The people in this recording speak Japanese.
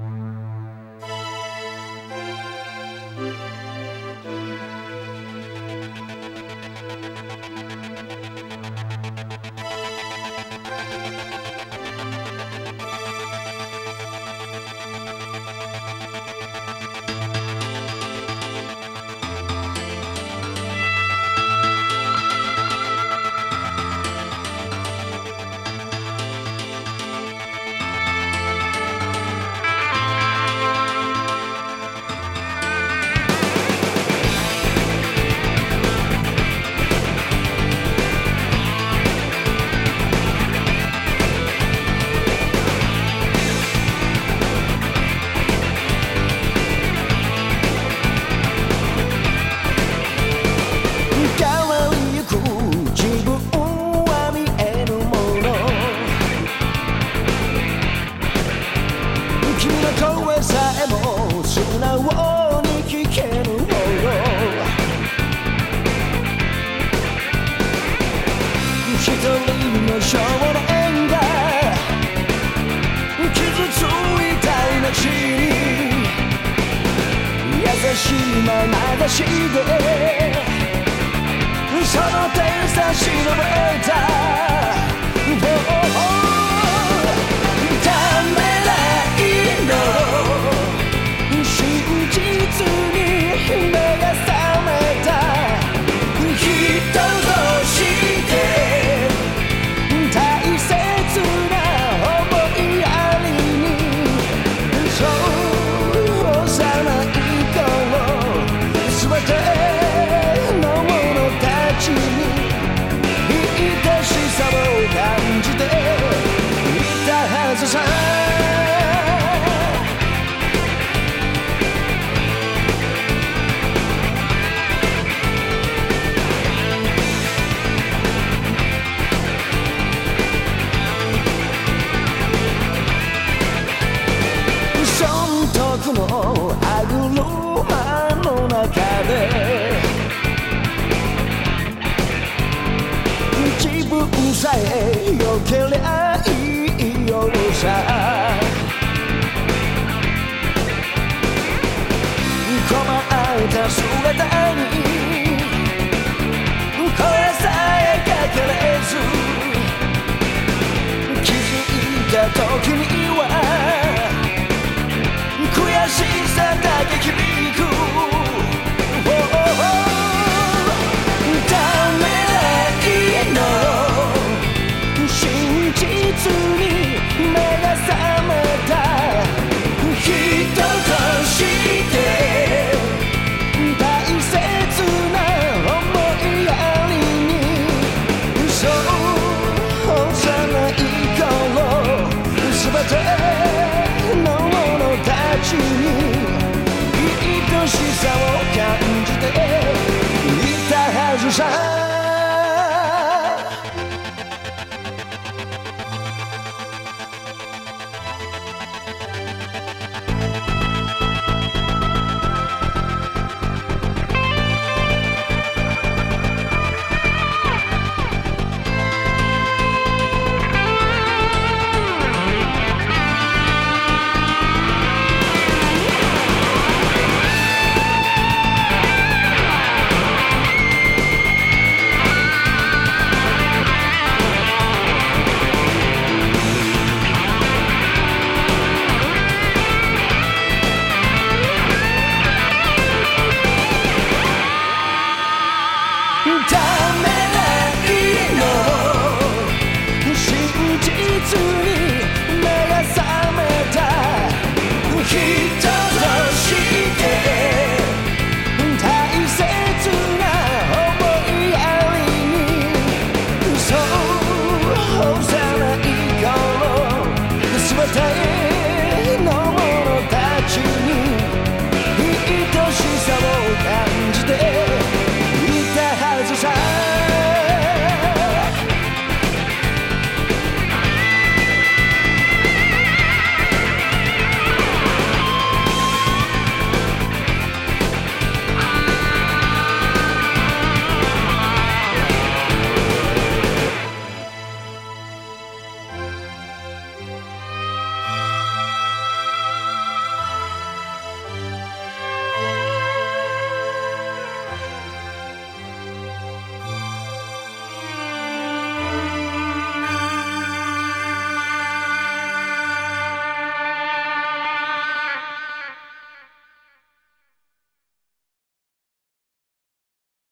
Mm-hmm. 少年が傷ついた命に優しい眼差しでその手差し伸べたったに声さえかけれず。気づいた時には悔しさだけ響くた実に目が覚めた。